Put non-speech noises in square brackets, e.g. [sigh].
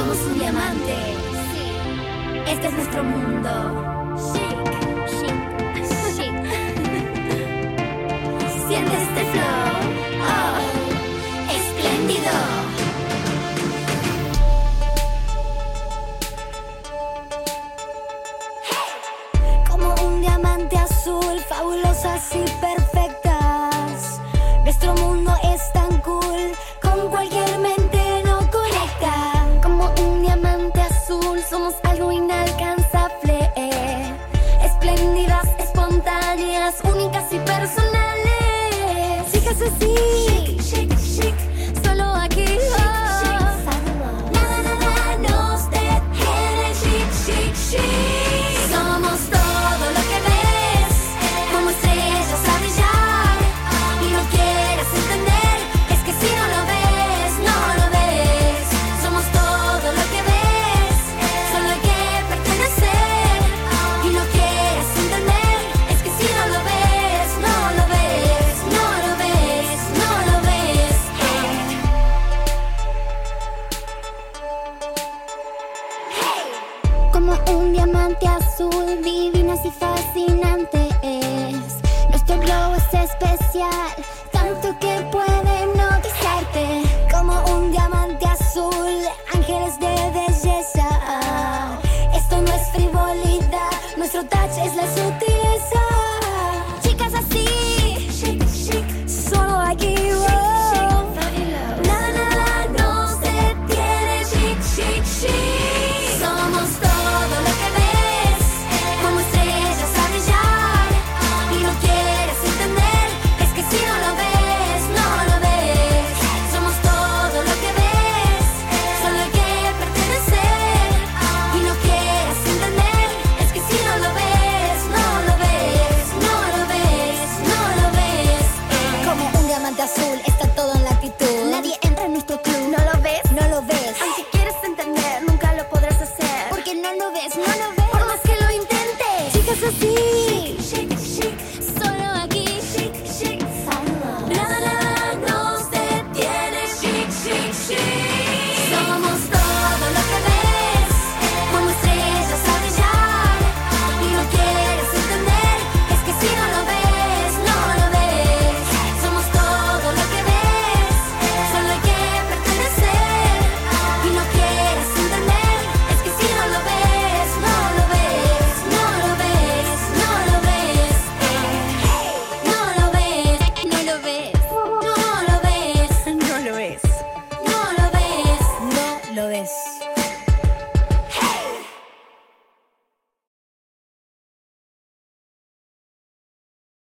Somos un diamante. Sí. Este es nuestro mundo. Chic, chic, chic. [laughs] Siente este flow. algo inalcanzable. Espléndidas, espontáneas, únicas y personales. Fíjese así. un diamante azul, divinas y fascinantes. Nuestro globo es especial, tanto que puede notizarte como un diamante azul, ángeles de belleza. Esto no es frivolidad, nuestro touch es la sutileza.